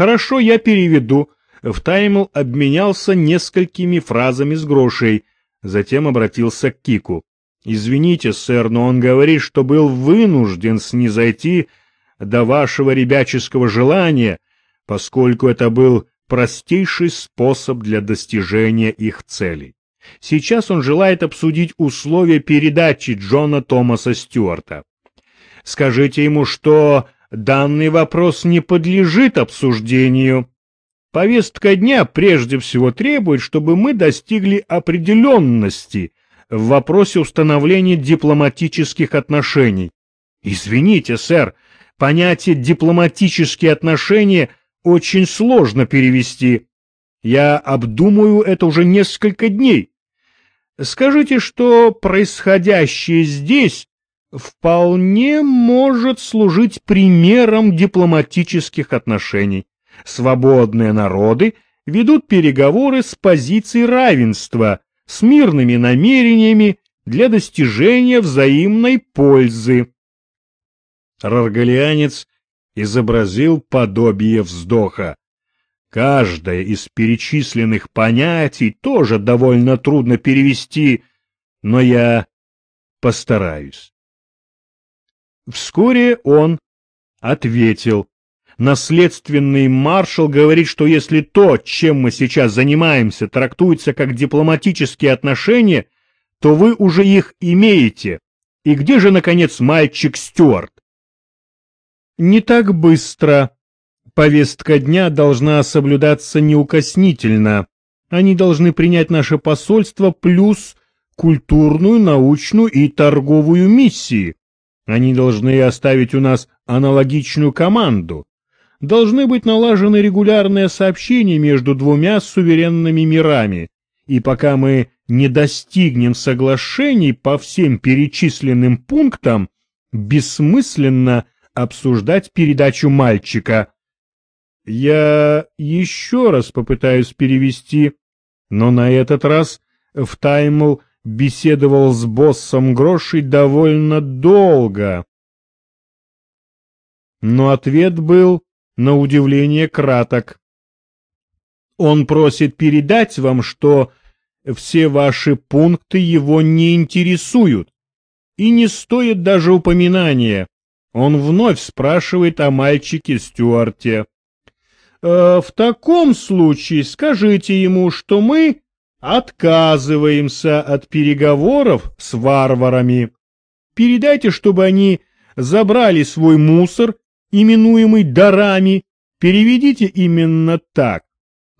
Хорошо, я переведу. Втаймл обменялся несколькими фразами с грошей, затем обратился к Кику. Извините, сэр, но он говорит, что был вынужден снизойти до вашего ребяческого желания, поскольку это был простейший способ для достижения их целей. Сейчас он желает обсудить условия передачи Джона Томаса Стюарта. Скажите ему, что данный вопрос не подлежит обсуждению. Повестка дня прежде всего требует, чтобы мы достигли определенности в вопросе установления дипломатических отношений. Извините, сэр, понятие «дипломатические отношения» очень сложно перевести. Я обдумаю это уже несколько дней. Скажите, что происходящее здесь вполне может служить примером дипломатических отношений. Свободные народы ведут переговоры с позиции равенства, с мирными намерениями для достижения взаимной пользы. Раргалианец изобразил подобие вздоха. Каждое из перечисленных понятий тоже довольно трудно перевести, но я постараюсь. Вскоре он ответил. Наследственный маршал говорит, что если то, чем мы сейчас занимаемся, трактуется как дипломатические отношения, то вы уже их имеете. И где же, наконец, мальчик Стюарт? Не так быстро. Повестка дня должна соблюдаться неукоснительно. Они должны принять наше посольство плюс культурную, научную и торговую миссии. Они должны оставить у нас аналогичную команду должны быть налажены регулярные сообщения между двумя суверенными мирами, и пока мы не достигнем соглашений по всем перечисленным пунктам, бессмысленно обсуждать передачу мальчика. Я еще раз попытаюсь перевести, но на этот раз в Таймл беседовал с боссом Грошей довольно долго. Но ответ был на удивление краток. Он просит передать вам, что все ваши пункты его не интересуют и не стоит даже упоминания. Он вновь спрашивает о мальчике Стюарте. «Э, «В таком случае скажите ему, что мы отказываемся от переговоров с варварами. Передайте, чтобы они забрали свой мусор именуемый дарами, переведите именно так,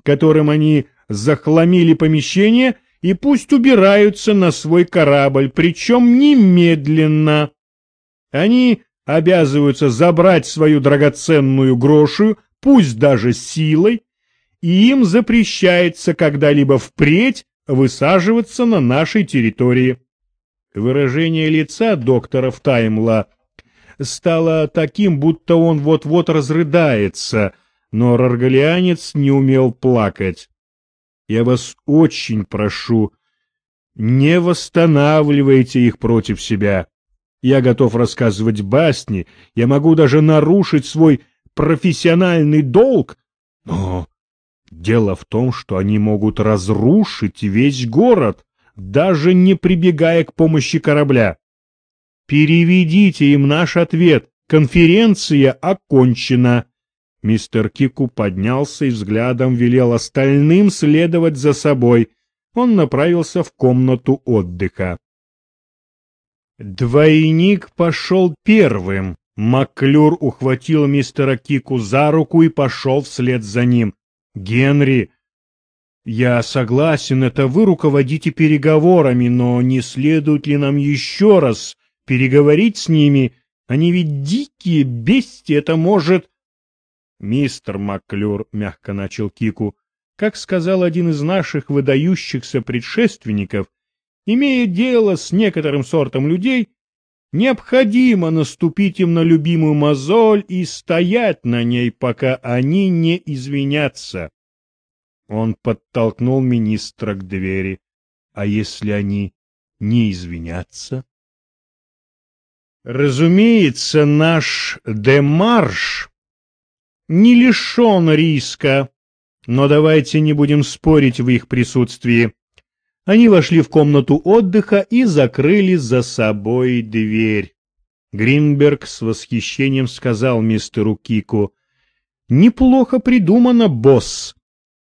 которым они захламили помещение, и пусть убираются на свой корабль, причем немедленно. Они обязываются забрать свою драгоценную грошу, пусть даже силой, и им запрещается когда-либо впредь высаживаться на нашей территории. Выражение лица доктора Таймла стало таким, будто он вот-вот разрыдается, но раргалианец не умел плакать. Я вас очень прошу, не восстанавливайте их против себя. Я готов рассказывать басни, я могу даже нарушить свой профессиональный долг, но дело в том, что они могут разрушить весь город, даже не прибегая к помощи корабля. Переведите им наш ответ. Конференция окончена. Мистер Кику поднялся и взглядом велел остальным следовать за собой. Он направился в комнату отдыха. Двойник пошел первым. Маклюр ухватил мистера Кику за руку и пошел вслед за ним. «Генри, я согласен, это вы руководите переговорами, но не следует ли нам еще раз переговорить с ними, они ведь дикие бести, это может... Мистер Макклюр, — мягко начал Кику, — как сказал один из наших выдающихся предшественников, имея дело с некоторым сортом людей, необходимо наступить им на любимую мозоль и стоять на ней, пока они не извинятся. Он подтолкнул министра к двери. А если они не извинятся? Разумеется, наш демарш не лишен риска, но давайте не будем спорить в их присутствии. Они вошли в комнату отдыха и закрыли за собой дверь. Гринберг с восхищением сказал мистеру Кику, «Неплохо придумано, босс.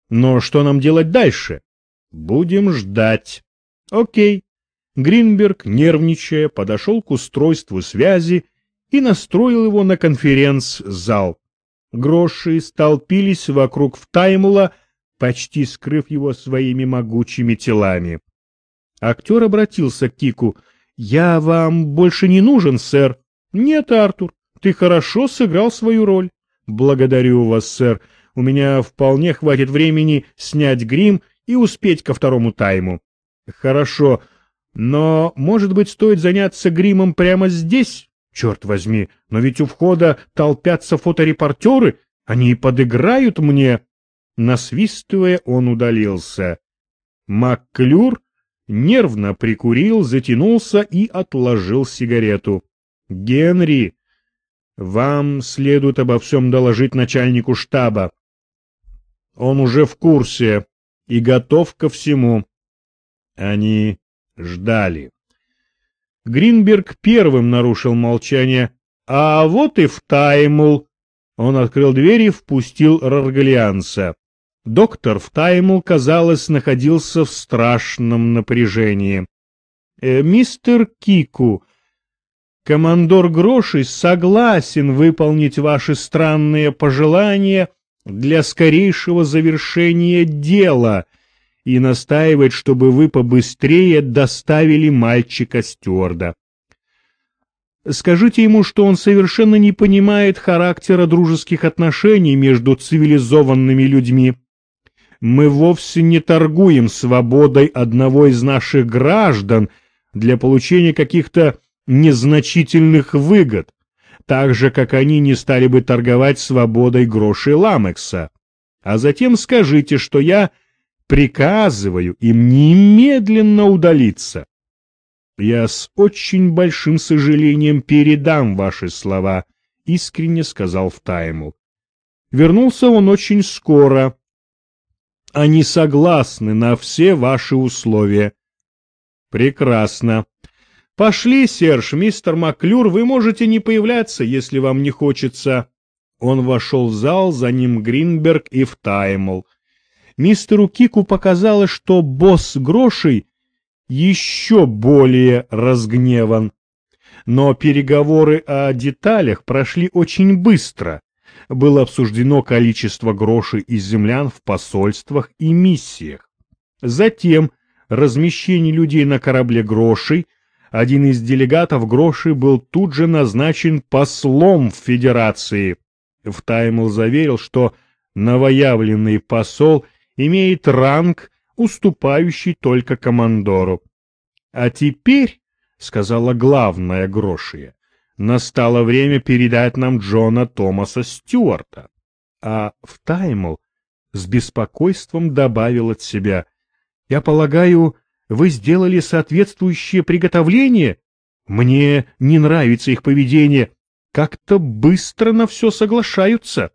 Но что нам делать дальше? Будем ждать». «Окей». Гринберг, нервничая, подошел к устройству связи и настроил его на конференц-зал. Гроши столпились вокруг Втаймула, почти скрыв его своими могучими телами. Актер обратился к Кику. «Я вам больше не нужен, сэр». «Нет, Артур, ты хорошо сыграл свою роль». «Благодарю вас, сэр. У меня вполне хватит времени снять грим и успеть ко второму тайму». «Хорошо, но, может быть, стоит заняться гримом прямо здесь?» «Черт возьми, но ведь у входа толпятся фоторепортеры, они подыграют мне». Насвистывая, он удалился. Макклюр нервно прикурил, затянулся и отложил сигарету. «Генри, вам следует обо всем доложить начальнику штаба. Он уже в курсе и готов ко всему». Они ждали. Гринберг первым нарушил молчание. «А вот и втаймул». Он открыл дверь и впустил Раргалианца. Доктор Втаймл, казалось, находился в страшном напряжении. «Э, «Мистер Кику, командор Гроши согласен выполнить ваши странные пожелания для скорейшего завершения дела и настаивает, чтобы вы побыстрее доставили мальчика стюарда. Скажите ему, что он совершенно не понимает характера дружеских отношений между цивилизованными людьми» мы вовсе не торгуем свободой одного из наших граждан для получения каких-то незначительных выгод, так же, как они не стали бы торговать свободой грошей Ламекса. А затем скажите, что я приказываю им немедленно удалиться. Я с очень большим сожалением передам ваши слова, — искренне сказал Втаймл. Вернулся он очень скоро, они согласны на все ваши условия. Прекрасно. Пошли, Серж, мистер Маклюр, вы можете не появляться, если вам не хочется. Он вошел в зал, за ним Гринберг и Втаймл. Мистеру Кику показалось, что босс Грошей еще более разгневан. Но переговоры о деталях прошли очень быстро было обсуждено количество грошей из землян в посольствах и миссиях. Затем размещение людей на корабле грошей, один из делегатов грошей был тут же назначен послом в Федерации. Втаймл заверил, что новоявленный посол имеет ранг, уступающий только командору. «А теперь», — сказала главная грошия, Настало время передать нам Джона Томаса Стюарта. А в Таймл с беспокойством добавил от себя. Я полагаю, вы сделали соответствующее приготовление? Мне не нравится их поведение. Как-то быстро на все соглашаются.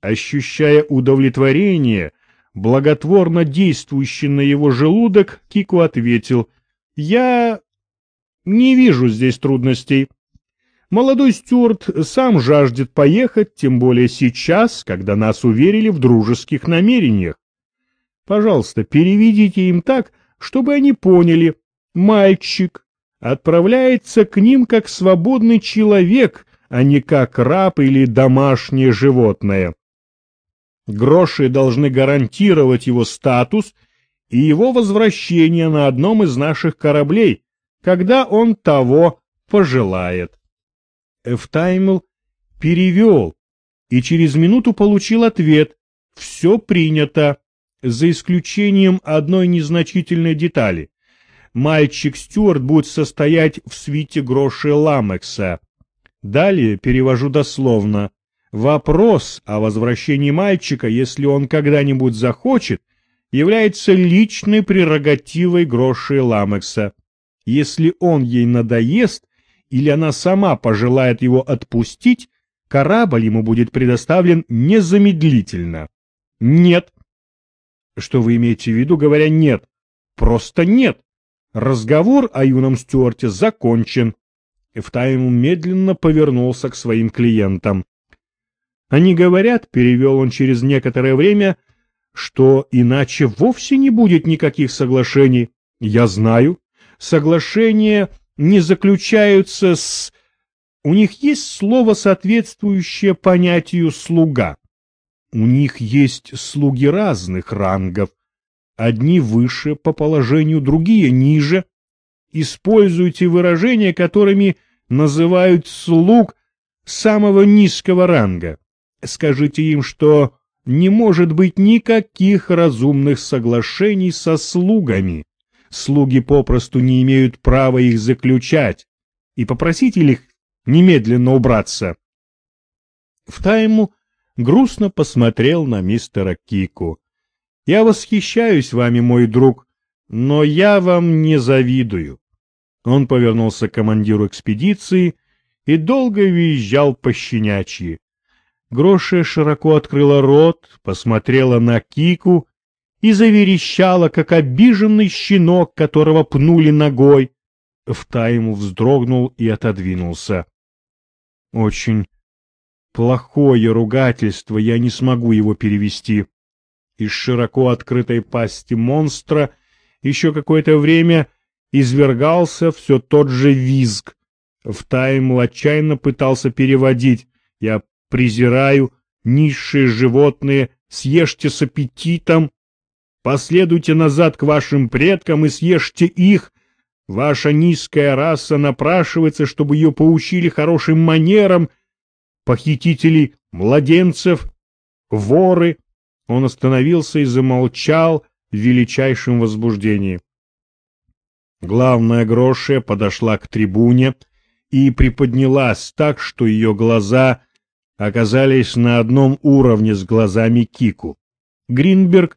Ощущая удовлетворение, благотворно действующий на его желудок, Кику ответил, «Я не вижу здесь трудностей. Молодой Стюарт сам жаждет поехать, тем более сейчас, когда нас уверили в дружеских намерениях. Пожалуйста, переведите им так, чтобы они поняли. Мальчик отправляется к ним как свободный человек, а не как раб или домашнее животное. Гроши должны гарантировать его статус и его возвращение на одном из наших кораблей, когда он того пожелает. Эфтаймл перевел и через минуту получил ответ «Все принято», за исключением одной незначительной детали. Мальчик Стюарт будет состоять в свите гроши Ламекса. Далее перевожу дословно. Вопрос о возвращении мальчика, если он когда-нибудь захочет, является личной прерогативой гроши Ламекса. Если он ей надоест, или она сама пожелает его отпустить, корабль ему будет предоставлен незамедлительно. Нет. Что вы имеете в виду, говоря «нет»? Просто нет. Разговор о юном Стюарте закончен. Эфтайм медленно повернулся к своим клиентам. Они говорят, перевел он через некоторое время, что иначе вовсе не будет никаких соглашений. Я знаю, соглашения не заключаются с... У них есть слово, соответствующее понятию «слуга». У них есть слуги разных рангов, одни выше по положению, другие ниже. Используйте выражения, которыми называют слуг самого низкого ранга. Скажите им, что не может быть никаких разумных соглашений со слугами. Слуги попросту не имеют права их заключать, и попросите их немедленно убраться. В тайму грустно посмотрел на мистера Кику. «Я восхищаюсь вами, мой друг, но я вам не завидую». Он повернулся к командиру экспедиции и долго визжал по щенячьи. Гроша широко открыла рот, посмотрела на Кику и заверещала, как обиженный щенок, которого пнули ногой. Втайму вздрогнул и отодвинулся. Очень плохое ругательство, я не смогу его перевести. Из широко открытой пасти монстра еще какое-то время извергался все тот же визг. Втайм отчаянно пытался переводить. Я презираю, низшие животные, съешьте с аппетитом, последуйте назад к вашим предкам и съешьте их, ваша низкая раса напрашивается, чтобы ее поучили хорошим манерам, похитители младенцев, воры. Он остановился и замолчал в величайшем возбуждении. Главная грошия подошла к трибуне и приподнялась так, что ее глаза оказались на одном уровне с глазами Кику. Гринберг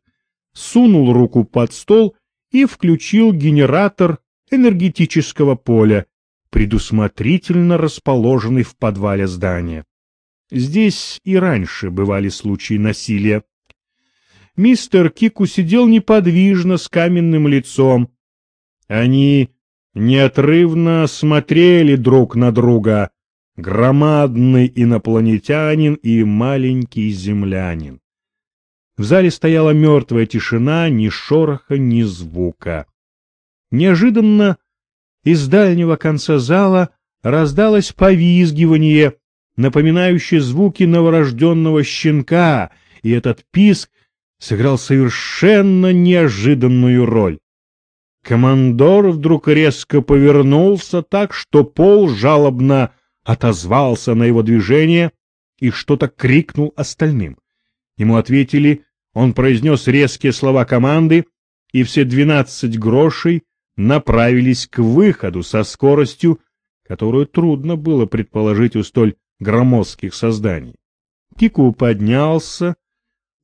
сунул руку под стол и включил генератор энергетического поля, предусмотрительно расположенный в подвале здания. Здесь и раньше бывали случаи насилия. Мистер Кику сидел неподвижно с каменным лицом. Они неотрывно смотрели друг на друга, громадный инопланетянин и маленький землянин. В зале стояла мертвая тишина, ни шороха, ни звука. Неожиданно из дальнего конца зала раздалось повизгивание, напоминающее звуки новорожденного щенка, и этот писк сыграл совершенно неожиданную роль. Командор вдруг резко повернулся так, что пол жалобно отозвался на его движение и что-то крикнул остальным. Ему ответили, он произнес резкие слова команды, и все двенадцать грошей направились к выходу со скоростью, которую трудно было предположить у столь громоздких созданий. Кику поднялся,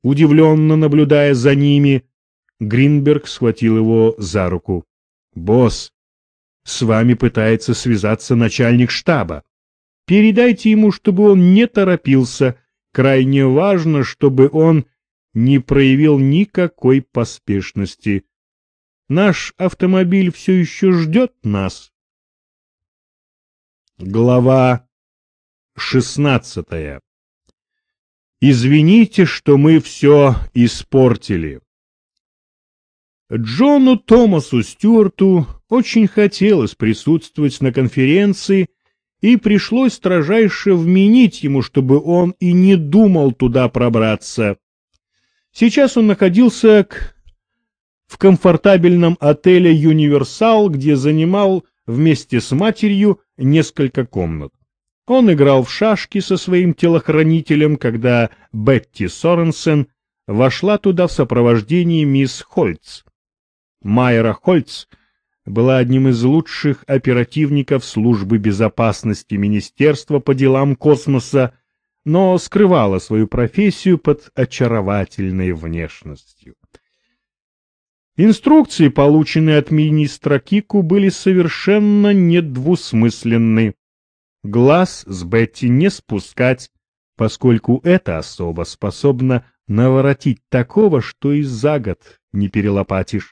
удивленно наблюдая за ними. Гринберг схватил его за руку. — Босс, с вами пытается связаться начальник штаба. Передайте ему, чтобы он не торопился. Крайне важно, чтобы он не проявил никакой поспешности. Наш автомобиль все еще ждет нас. Глава шестнадцатая Извините, что мы все испортили. Джону Томасу Стюарту очень хотелось присутствовать на конференции, и пришлось строжайше вменить ему, чтобы он и не думал туда пробраться. Сейчас он находился к... в комфортабельном отеле «Юниверсал», где занимал вместе с матерью несколько комнат. Он играл в шашки со своим телохранителем, когда Бетти Соренсен вошла туда в сопровождении мисс Хольц. Майра Хольц — была одним из лучших оперативников службы безопасности Министерства по делам космоса, но скрывала свою профессию под очаровательной внешностью. Инструкции, полученные от министра Кику, были совершенно недвусмысленны. Глаз с Бетти не спускать, поскольку эта особа способна наворотить такого, что и за год не перелопатишь.